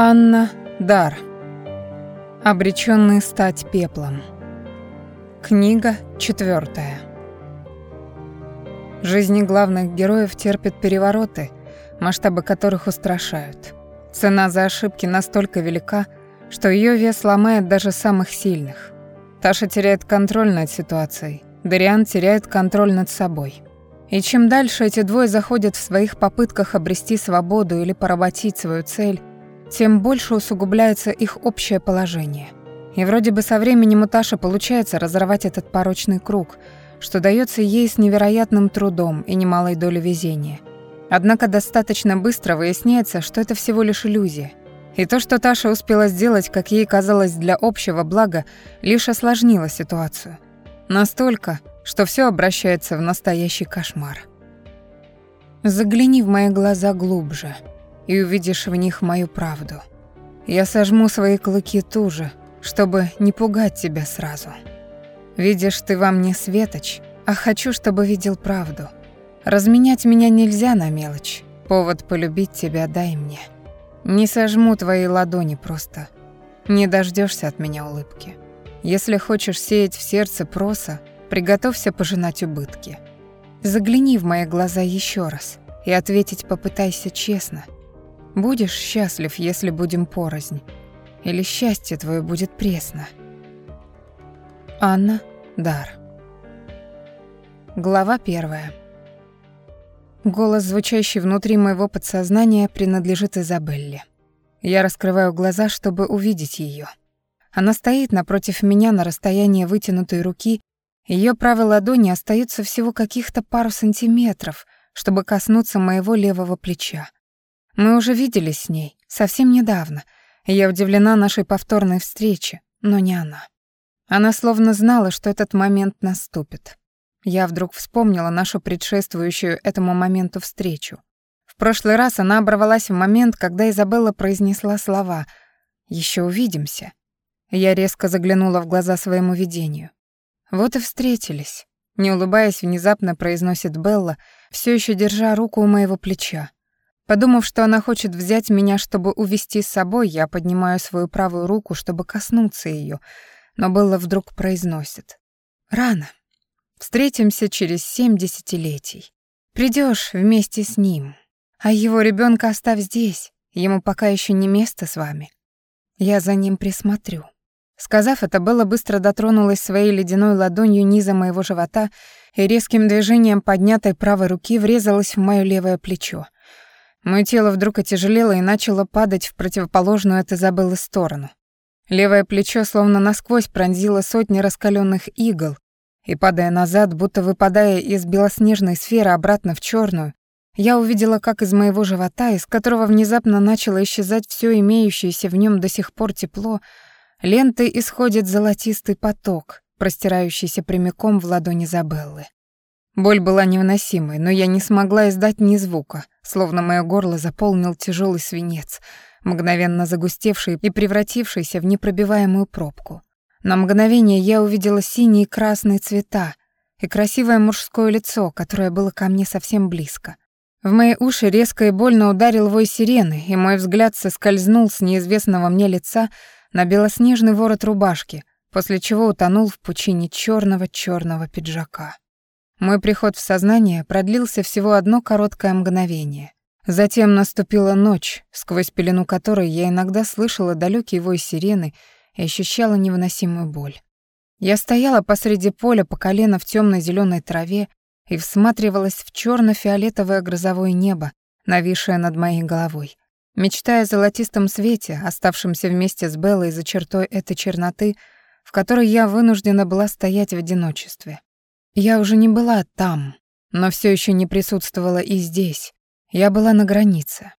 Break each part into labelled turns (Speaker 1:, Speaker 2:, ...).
Speaker 1: Анна Дар. Обречённый стать пеплом. Книга четвёртая. Жизни главных героев терпят перевороты, масштабы которых устрашают. Цена за ошибки настолько велика, что её вес ломает даже самых сильных. Таша теряет контроль над ситуацией, Дариан теряет контроль над собой. И чем дальше эти двое заходят в своих попытках обрести свободу или поработить свою цель, тем больше усугубляется их общее положение. И вроде бы со временем у Таши получается разорвать этот порочный круг, что дается ей с невероятным трудом и немалой долей везения. Однако достаточно быстро выясняется, что это всего лишь иллюзия. И то, что Таша успела сделать, как ей казалось, для общего блага, лишь осложнило ситуацию. Настолько, что все обращается в настоящий кошмар. Загляни в мои глаза глубже — и увидишь в них мою правду. Я сожму свои клыки туже, чтобы не пугать тебя сразу. Видишь ты во мне светоч, а хочу, чтобы видел правду. Разменять меня нельзя на мелочь. Повод полюбить тебя дай мне. Не сожму твои ладони просто. Не дождешься от меня улыбки. Если хочешь сеять в сердце проса, приготовься пожинать убытки. Загляни в мои глаза еще раз и ответить попытайся честно — Будешь счастлив, если будем порознь, или счастье твое будет пресно. Анна Дар. Глава первая. Голос, звучащий внутри моего подсознания, принадлежит Изабелле. Я раскрываю глаза, чтобы увидеть ее. Она стоит напротив меня на расстоянии вытянутой руки, ее правой ладони остается всего каких-то пару сантиметров, чтобы коснуться моего левого плеча. Мы уже виделись с ней совсем недавно, я удивлена нашей повторной встрече, но не она. Она словно знала, что этот момент наступит. Я вдруг вспомнила нашу предшествующую этому моменту встречу. В прошлый раз она оборвалась в момент, когда Изабелла произнесла слова «Еще увидимся». Я резко заглянула в глаза своему видению. Вот и встретились. Не улыбаясь, внезапно произносит Белла, все еще держа руку у моего плеча. Подумав, что она хочет взять меня, чтобы увести с собой, я поднимаю свою правую руку, чтобы коснуться ее, но Белла вдруг произносит. «Рано. Встретимся через семь десятилетий. Придешь вместе с ним. А его ребенка оставь здесь, ему пока еще не место с вами. Я за ним присмотрю». Сказав это, Белла быстро дотронулась своей ледяной ладонью низа моего живота и резким движением поднятой правой руки врезалась в моё левое плечо — Моё тело вдруг отяжелело и начало падать в противоположную от Изабеллы сторону. Левое плечо словно насквозь пронзило сотни раскаленных игл, и, падая назад, будто выпадая из белоснежной сферы обратно в черную, я увидела, как из моего живота, из которого внезапно начало исчезать все имеющееся в нем до сих пор тепло, лентой исходит золотистый поток, простирающийся прямиком в ладони Изабеллы. Боль была невыносимой, но я не смогла издать ни звука, словно мое горло заполнил тяжелый свинец, мгновенно загустевший и превратившийся в непробиваемую пробку. На мгновение я увидела синие и красные цвета и красивое мужское лицо, которое было ко мне совсем близко. В мои уши резко и больно ударил вой сирены, и мой взгляд соскользнул с неизвестного мне лица на белоснежный ворот рубашки, после чего утонул в пучине черного черного пиджака. Мой приход в сознание продлился всего одно короткое мгновение. Затем наступила ночь, сквозь пелену которой я иногда слышала далекий вой сирены и ощущала невыносимую боль. Я стояла посреди поля по колено в темной зеленой траве и всматривалась в черно фиолетовое грозовое небо, нависшее над моей головой, мечтая о золотистом свете, оставшемся вместе с Беллой за чертой этой черноты, в которой я вынуждена была стоять в одиночестве. Я уже не была там, но все еще не присутствовала и здесь. Я была на границе.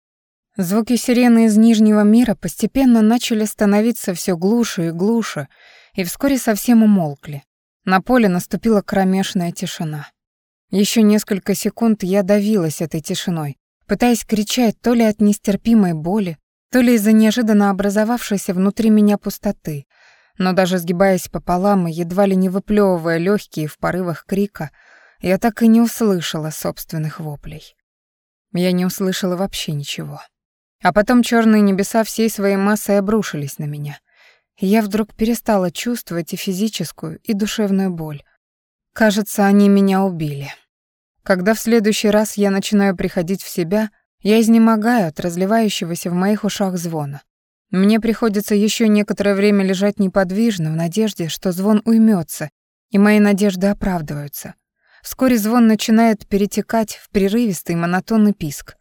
Speaker 1: Звуки сирены из Нижнего мира постепенно начали становиться все глуше и глуше, и вскоре совсем умолкли. На поле наступила кромешная тишина. Еще несколько секунд я давилась этой тишиной, пытаясь кричать то ли от нестерпимой боли, то ли из-за неожиданно образовавшейся внутри меня пустоты, но даже сгибаясь пополам и едва ли не выплевывая легкие в порывах крика, я так и не услышала собственных воплей. Я не услышала вообще ничего. А потом черные небеса всей своей массой обрушились на меня. Я вдруг перестала чувствовать и физическую, и душевную боль. Кажется, они меня убили. Когда в следующий раз я начинаю приходить в себя, я изнемогаю от разливающегося в моих ушах звона. Мне приходится еще некоторое время лежать неподвижно в надежде, что звон уймется, и мои надежды оправдываются. Вскоре звон начинает перетекать в прерывистый монотонный писк.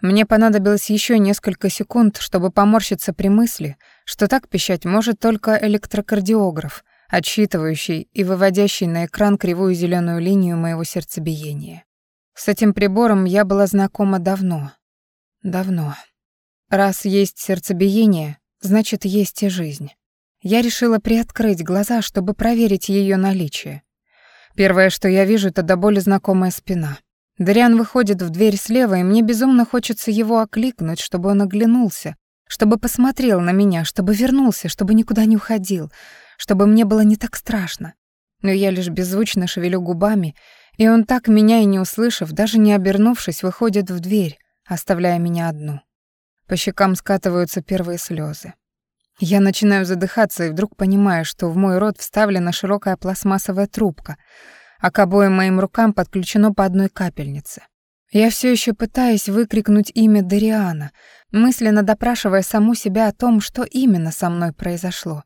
Speaker 1: Мне понадобилось еще несколько секунд, чтобы поморщиться при мысли, что так пищать может только электрокардиограф, отсчитывающий и выводящий на экран кривую зеленую линию моего сердцебиения. С этим прибором я была знакома давно. Давно. Раз есть сердцебиение, значит, есть и жизнь. Я решила приоткрыть глаза, чтобы проверить ее наличие. Первое, что я вижу, это до боли знакомая спина. Дариан выходит в дверь слева, и мне безумно хочется его окликнуть, чтобы он оглянулся, чтобы посмотрел на меня, чтобы вернулся, чтобы никуда не уходил, чтобы мне было не так страшно. Но я лишь беззвучно шевелю губами, и он так меня и не услышав, даже не обернувшись, выходит в дверь, оставляя меня одну. По щекам скатываются первые слезы. Я начинаю задыхаться и вдруг понимаю, что в мой рот вставлена широкая пластмассовая трубка — а к обоим моим рукам подключено по одной капельнице. Я все еще пытаюсь выкрикнуть имя Дариана, мысленно допрашивая саму себя о том, что именно со мной произошло.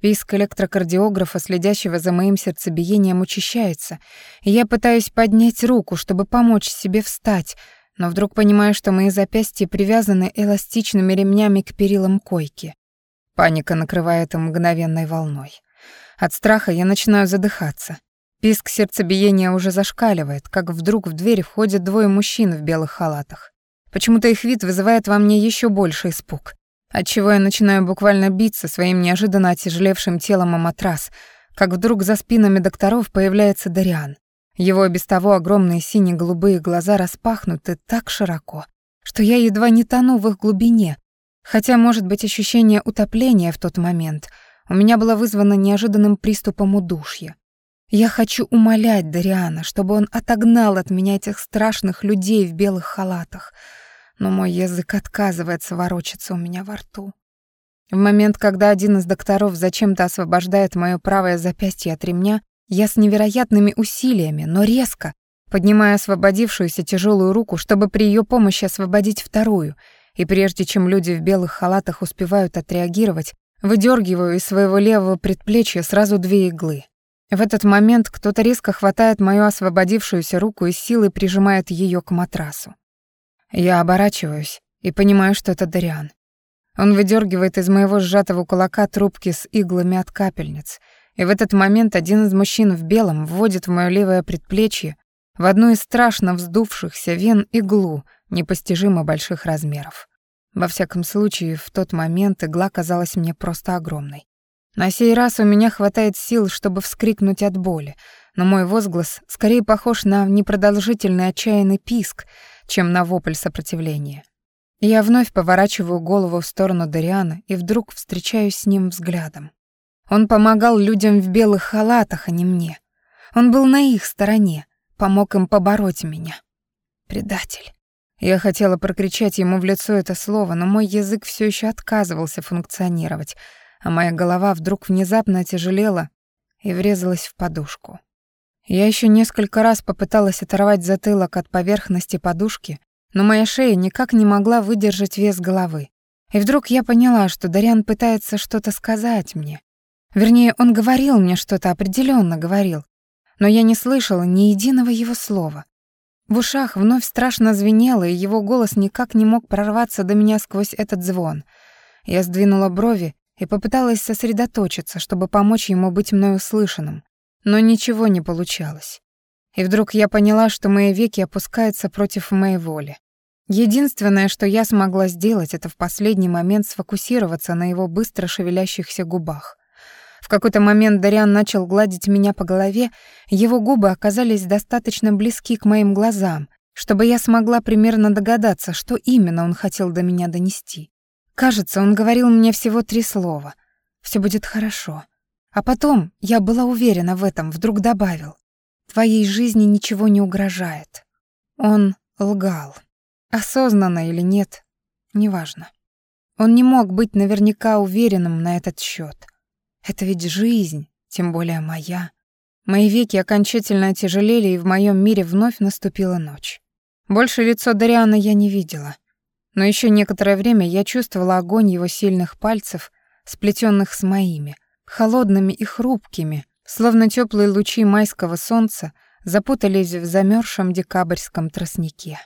Speaker 1: Писк электрокардиографа, следящего за моим сердцебиением, учащается, и я пытаюсь поднять руку, чтобы помочь себе встать, но вдруг понимаю, что мои запястья привязаны эластичными ремнями к перилам койки. Паника накрывает мгновенной волной. От страха я начинаю задыхаться. Писк сердцебиения уже зашкаливает, как вдруг в дверь входят двое мужчин в белых халатах. Почему-то их вид вызывает во мне еще больше испуг, отчего я начинаю буквально биться своим неожиданно отяжелевшим телом о матрас, как вдруг за спинами докторов появляется Дариан. Его без того огромные сине-голубые глаза распахнуты так широко, что я едва не тону в их глубине, хотя, может быть, ощущение утопления в тот момент у меня было вызвано неожиданным приступом удушья. Я хочу умолять Дариана, чтобы он отогнал от меня этих страшных людей в белых халатах, но мой язык отказывается ворочаться у меня во рту. В момент, когда один из докторов зачем-то освобождает моё правое запястье от ремня, я с невероятными усилиями, но резко, поднимаю освободившуюся тяжелую руку, чтобы при её помощи освободить вторую, и прежде чем люди в белых халатах успевают отреагировать, выдергиваю из своего левого предплечья сразу две иглы. В этот момент кто-то резко хватает мою освободившуюся руку и силой прижимает ее к матрасу. Я оборачиваюсь и понимаю, что это Дариан. Он выдергивает из моего сжатого кулака трубки с иглами от капельниц, и в этот момент один из мужчин в белом вводит в моё левое предплечье в одну из страшно вздувшихся вен иглу непостижимо больших размеров. Во всяком случае, в тот момент игла казалась мне просто огромной. На сей раз у меня хватает сил, чтобы вскрикнуть от боли, но мой возглас скорее похож на непродолжительный отчаянный писк, чем на вопль сопротивления. Я вновь поворачиваю голову в сторону Дариана и вдруг встречаюсь с ним взглядом. Он помогал людям в белых халатах, а не мне. Он был на их стороне, помог им побороть меня. Предатель. Я хотела прокричать ему в лицо это слово, но мой язык все еще отказывался функционировать, а моя голова вдруг внезапно отяжелела и врезалась в подушку. Я еще несколько раз попыталась оторвать затылок от поверхности подушки, но моя шея никак не могла выдержать вес головы. И вдруг я поняла, что Дариан пытается что-то сказать мне. Вернее, он говорил мне что-то, определенно говорил, но я не слышала ни единого его слова. В ушах вновь страшно звенело, и его голос никак не мог прорваться до меня сквозь этот звон. Я сдвинула брови и попыталась сосредоточиться, чтобы помочь ему быть мной услышанным, но ничего не получалось. И вдруг я поняла, что мои веки опускаются против моей воли. Единственное, что я смогла сделать, это в последний момент сфокусироваться на его быстро шевелящихся губах. В какой-то момент Дариан начал гладить меня по голове, его губы оказались достаточно близки к моим глазам, чтобы я смогла примерно догадаться, что именно он хотел до меня донести. Кажется, он говорил мне всего три слова. Все будет хорошо. А потом, я была уверена в этом, вдруг добавил. Твоей жизни ничего не угрожает. Он лгал. Осознанно или нет, Неважно. Он не мог быть наверняка уверенным на этот счет. Это ведь жизнь, тем более моя. Мои веки окончательно отяжелели, и в моем мире вновь наступила ночь. Больше лицо Дариана я не видела. Но еще некоторое время я чувствовала огонь его сильных пальцев, сплетенных с моими, холодными и хрупкими, словно теплые лучи майского солнца запутались в замерзшем декабрьском тростнике.